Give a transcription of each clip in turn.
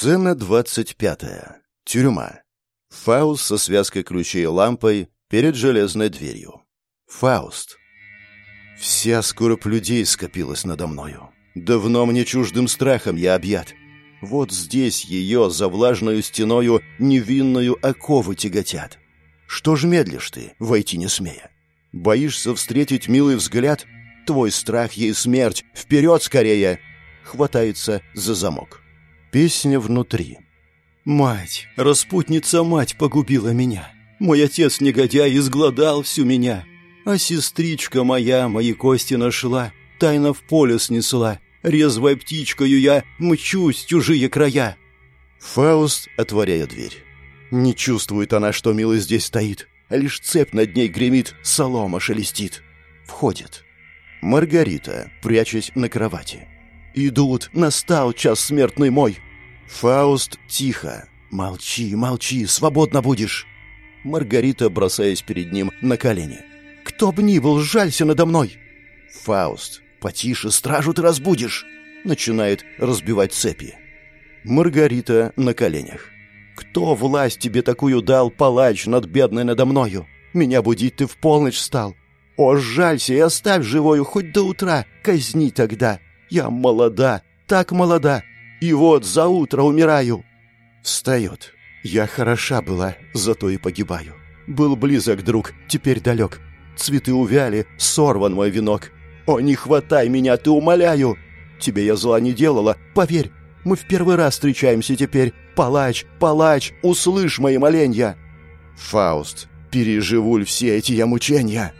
Сцена двадцать пятая. Тюрьма. Фауст со связкой ключей и лампой перед железной дверью. Фауст. Вся скоропь людей скопилась надо мною. Давно мне чуждым страхом я объят. Вот здесь ее за влажную стеною невинную оковы тяготят. Что ж медлишь ты, войти не смея? Боишься встретить милый взгляд? Твой страх ей смерть, вперед скорее! Хватается за замок. Песня внутри. Мать, распутница мать погубила меня. Мой отец негодяй изгладал всю меня. А сестричка моя мои кости нашла, тайно в поле снесла. Резвой птичкою я мчусь чужие края. Фауст, отворяя дверь. Не чувствует она, что милый здесь стоит. Лишь цепь над ней гремит, солома шелестит. Входит. Маргарита, прячась на кровати. «Идут, настал час смертный мой!» Фауст тихо. «Молчи, молчи, свободно будешь!» Маргарита, бросаясь перед ним на колени. «Кто б ни был, жалься надо мной!» Фауст. «Потише, стражу ты разбудишь!» Начинает разбивать цепи. Маргарита на коленях. «Кто власть тебе такую дал, палач над бедной надо мною? Меня будить ты в полночь стал. О, жалься и оставь живою хоть до утра, казни тогда. Я молода, так молода, и вот за утро умираю. Встает. Я хороша была, зато и погибаю. Был близок друг, теперь далек. Цветы увяли, сорван мой венок. О, не хватай меня, ты умоляю. Тебе я зла не делала, поверь. Мы в первый раз встречаемся теперь. Палач, палач, услышь мои моленья. Фауст, переживу ли все эти я мучения?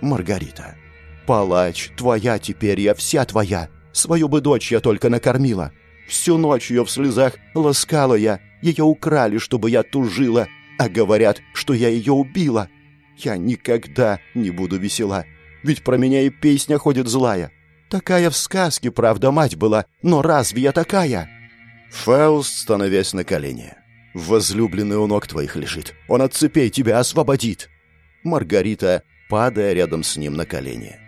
Маргарита. Палач, твоя теперь я, вся твоя. Свою бы дочь я только накормила. Всю ночь ее в слезах ласкала я. Ее украли, чтобы я тужила. А говорят, что я ее убила. Я никогда не буду весела. Ведь про меня и песня ходит злая. Такая в сказке, правда, мать была. Но разве я такая?» Фауст, становясь на колени. «Возлюбленный у ног твоих лежит. Он от цепей тебя освободит». Маргарита, падая рядом с ним на колени.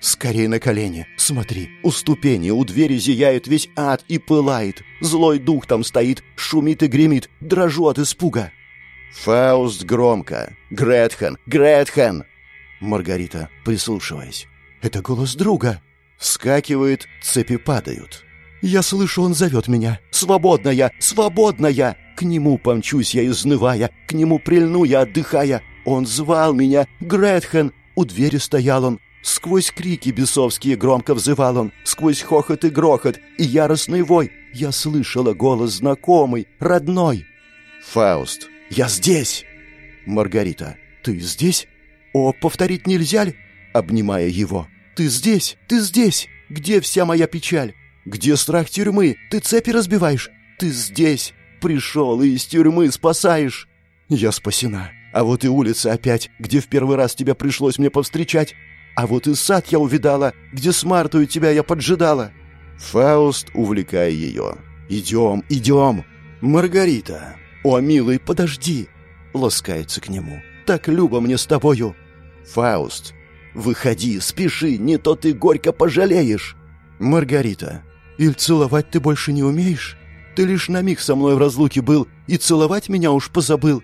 «Скорей на колени! Смотри, у ступени, у двери зияет весь ад и пылает. Злой дух там стоит, шумит и гремит, дрожу от испуга». Фауст громко. «Гретхен! Гретхен!» Маргарита, прислушиваясь. «Это голос друга!» Вскакивает, цепи падают. «Я слышу, он зовет меня. Свободная! Свободная!» К нему помчусь я, изнывая, к нему прильну я, отдыхая. Он звал меня. «Гретхен!» У двери стоял он, Сквозь крики бесовские громко взывал он, сквозь хохот и грохот и яростный вой. Я слышала голос знакомый, родной. Фауст. «Я здесь!» Маргарита. «Ты здесь? О, повторить нельзя ли?» Обнимая его. «Ты здесь! Ты здесь! Где вся моя печаль? Где страх тюрьмы? Ты цепи разбиваешь? Ты здесь! Пришел и из тюрьмы спасаешь!» «Я спасена. А вот и улица опять, где в первый раз тебя пришлось мне повстречать. А вот и сад я увидала, где с Мартою тебя я поджидала. Фауст, увлекая ее. «Идем, идем!» «Маргарита!» «О, милый, подожди!» Ласкается к нему. «Так любо мне с тобою!» «Фауст!» «Выходи, спеши, не то ты горько пожалеешь!» «Маргарита!» «Иль целовать ты больше не умеешь? Ты лишь на миг со мной в разлуке был и целовать меня уж позабыл!»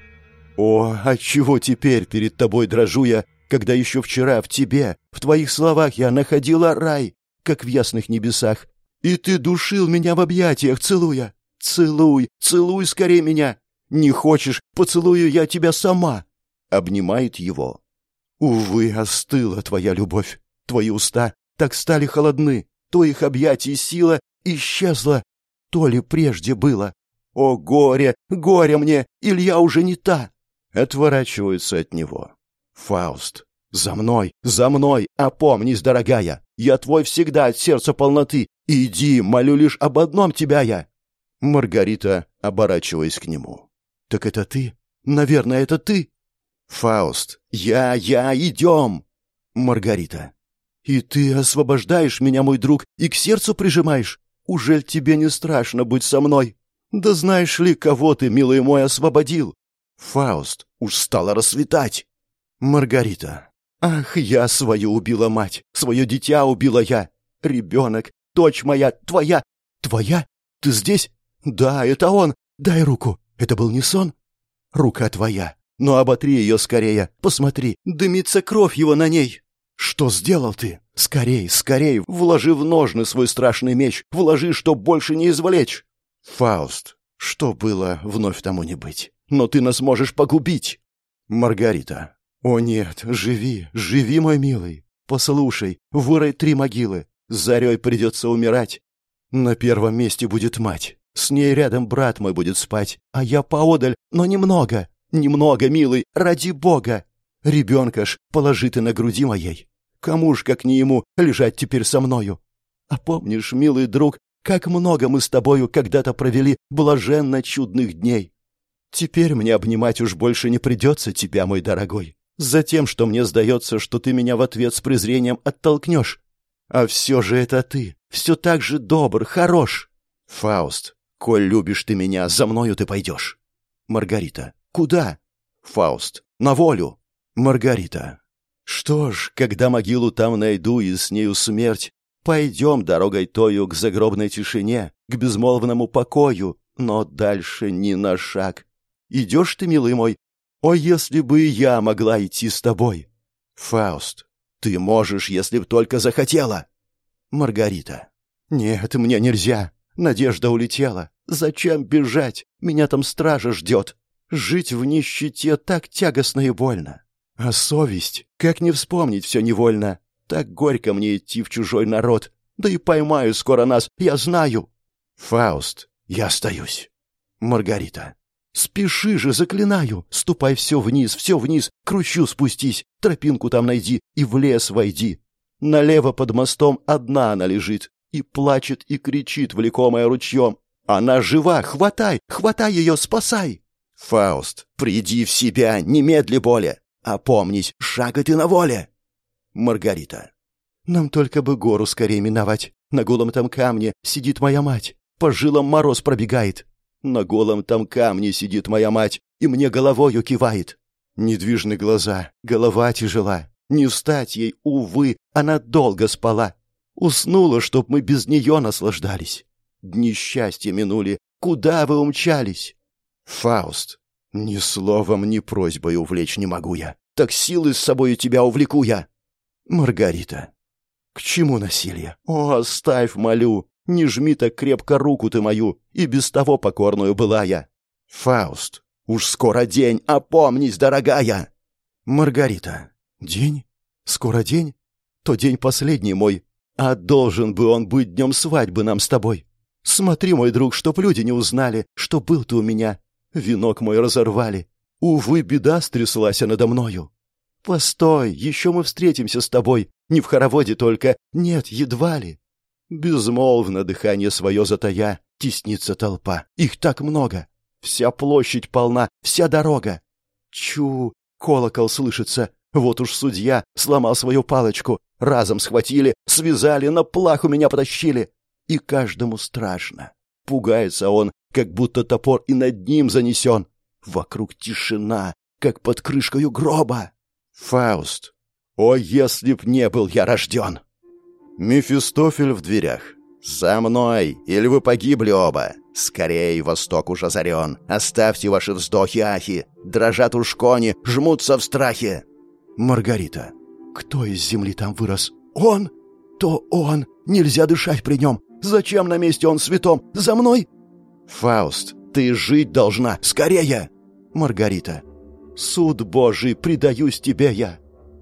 «О, отчего теперь перед тобой дрожу я когда еще вчера в тебе, в твоих словах я находила рай, как в ясных небесах, и ты душил меня в объятиях, целуя. Целуй, целуй скорее меня. Не хочешь, поцелую я тебя сама. Обнимает его. Увы, остыла твоя любовь. Твои уста так стали холодны. Твоих объятий сила исчезла. То ли прежде было. О, горе, горе мне, Илья уже не та. Отворачиваются от него. Фауст. «За мной! За мной! Опомнись, дорогая! Я твой всегда от сердца полноты! Иди, молю лишь об одном тебя я!» Маргарита, оборачиваясь к нему. «Так это ты? Наверное, это ты?» «Фауст! Я, я, идем!» Маргарита. «И ты освобождаешь меня, мой друг, и к сердцу прижимаешь? Ужель тебе не страшно быть со мной? Да знаешь ли, кого ты, милый мой, освободил?» Фауст. Уж стало рассветать. Маргарита. Ах, я свою убила мать, свое дитя убила я. Ребенок, дочь моя, твоя. Твоя? Ты здесь? Да, это он. Дай руку. Это был не сон? Рука твоя. Ну, оботри ее скорее. Посмотри, дымится кровь его на ней. Что сделал ты? Скорей, скорей, вложи в ножны свой страшный меч. Вложи, чтоб больше не извлечь. Фауст, что было, вновь тому не быть. Но ты нас можешь погубить. Маргарита. О нет, живи, живи, мой милый. Послушай, вырой три могилы. Зарей придется умирать. На первом месте будет мать. С ней рядом брат мой будет спать, а я поодаль, но немного. Немного, милый, ради бога. Ребенка ж положи ты на груди моей. Кому ж, как не ему, лежать теперь со мною? А помнишь, милый друг, как много мы с тобою когда-то провели блаженно чудных дней? Теперь мне обнимать уж больше не придется тебя, мой дорогой. Затем, что мне сдается, что ты меня в ответ с презрением оттолкнешь. А все же это ты, все так же добр, хорош. Фауст, коль любишь ты меня, за мною ты пойдешь. Маргарита, куда? Фауст, на волю. Маргарита. Что ж, когда могилу там найду и с нею смерть, пойдем дорогой тою к загробной тишине, к безмолвному покою, но дальше ни на шаг. Идешь ты, милый мой? О, если бы я могла идти с тобой! Фауст, ты можешь, если б только захотела. Маргарита. Нет, мне нельзя. Надежда улетела. Зачем бежать? Меня там стража ждет. Жить в нищете так тягостно и больно. А совесть? Как не вспомнить все невольно? Так горько мне идти в чужой народ. Да и поймаю скоро нас, я знаю. Фауст, я остаюсь. Маргарита. Спеши же, заклинаю. Ступай все вниз, все вниз. Кручу спустись. Тропинку там найди и в лес войди. Налево под мостом одна она лежит. И плачет, и кричит, влекомая ручьем. Она жива, хватай, хватай ее, спасай. Фауст, приди в себя, немедли более. Опомнись, шага ты на воле. Маргарита. Нам только бы гору скорее миновать. На голом там камне сидит моя мать. По жилам мороз пробегает. На голом там камне сидит моя мать и мне головою кивает. Недвижны глаза, голова тяжела. Не встать ей, увы, она долго спала. Уснула, чтоб мы без нее наслаждались. Дни счастья минули, куда вы умчались? Фауст, ни словом, ни просьбой увлечь не могу я. Так силы с собою тебя увлеку я. Маргарита, к чему насилие? О, оставь, молю. Не жми так крепко руку ты мою, и без того покорную была я. Фауст, уж скоро день, опомнись, дорогая. Маргарита, день? Скоро день? То день последний мой, а должен бы он быть днем свадьбы нам с тобой. Смотри, мой друг, чтоб люди не узнали, что был ты у меня. Венок мой разорвали. Увы, беда стряслась надо мною. Постой, еще мы встретимся с тобой. Не в хороводе только, нет, едва ли. Безмолвно дыхание свое затая, теснится толпа. Их так много. Вся площадь полна, вся дорога. Чу, колокол слышится. Вот уж судья сломал свою палочку. Разом схватили, связали, на плаху меня потащили. И каждому страшно. Пугается он, как будто топор и над ним занесен. Вокруг тишина, как под крышкою гроба. Фауст. О, если б не был я рожден! Мефистофель в дверях. «За мной, или вы погибли оба! Скорей, восток уж озарен! Оставьте ваши вздохи-ахи! Дрожат уж кони, жмутся в страхе!» Маргарита. «Кто из земли там вырос? Он? То он! Нельзя дышать при нем! Зачем на месте он святом? За мной?» «Фауст, ты жить должна! Скорее!» Маргарита. «Суд Божий, предаюсь тебе я!»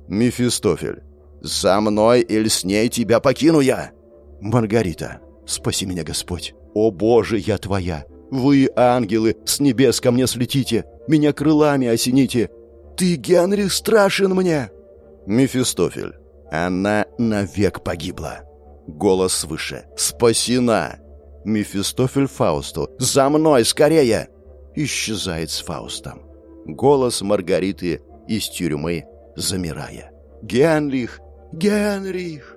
Мефистофель. «За мной или с ней тебя покину я!» «Маргарита, спаси меня, Господь! О Боже, я твоя! Вы, ангелы, с небес ко мне слетите, меня крылами осените! Ты, Генрих, страшен мне!» Мефистофель. «Она навек погибла!» Голос свыше. «Спасена!» Мефистофель Фаусту. «За мной, скорее!» Исчезает с Фаустом. Голос Маргариты из тюрьмы, замирая. «Генрих! Генрих!»